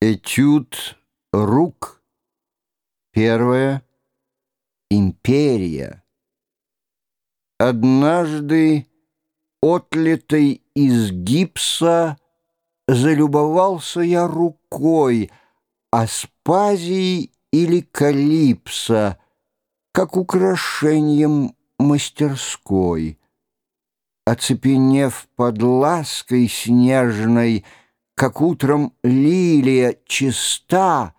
Этюд рук. Первое. Империя. Однажды, отлитой из гипса, Залюбовался я рукой Аспазии или Калипса, Как украшением мастерской. Оцепенев под лаской снежной, как утром лилия чиста,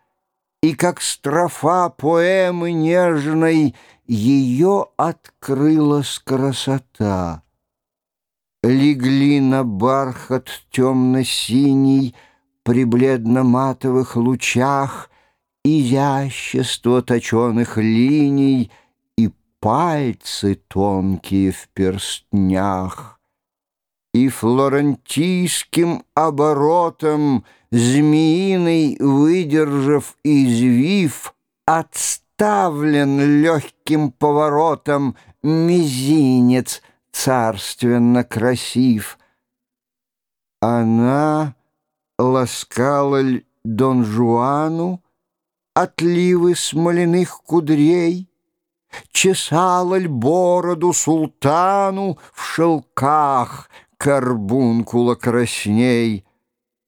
И как строфа поэмы нежной Ее открылась красота. Легли на бархат темно-синий При бледно-матовых лучах Изящество точеных линий И пальцы тонкие в перстнях и флорентийским оборотом Змеиный, выдержав извив, Отставлен легким поворотом Мизинец царственно красив. Она ласкала Дон Жуану Отливы смоляных кудрей, Чесала ль бороду султану В шелках, карбункула красней,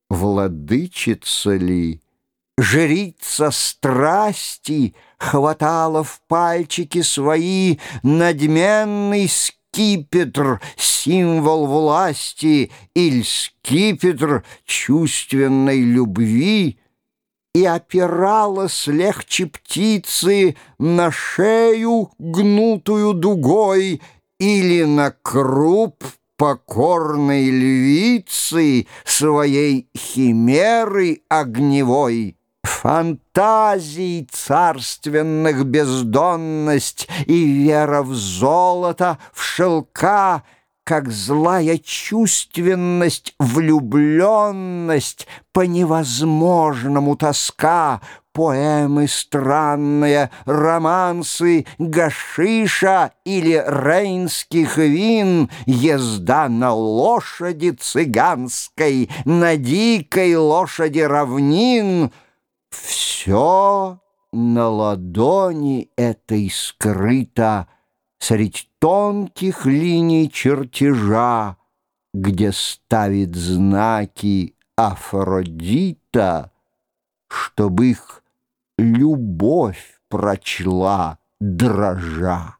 Владычица ли, жрица страсти, Хватала в пальчики свои Надменный скипетр, символ власти, Иль скипетр чувственной любви, И опиралась легче птицы На шею, гнутую дугой, Или на круп покорной львицы Своей химеры огневой. Фантазий царственных бездонность И вера в золото, в шелка — как злая чувственность, влюбленность, по невозможному тоска, поэмы странные, романсы гашиша или рейнских вин, езда на лошади цыганской, на дикой лошади равнин — все на ладони этой скрыто — Средь тонких линий чертежа, Где ставит знаки Афродита, Чтоб их любовь прочла дрожа.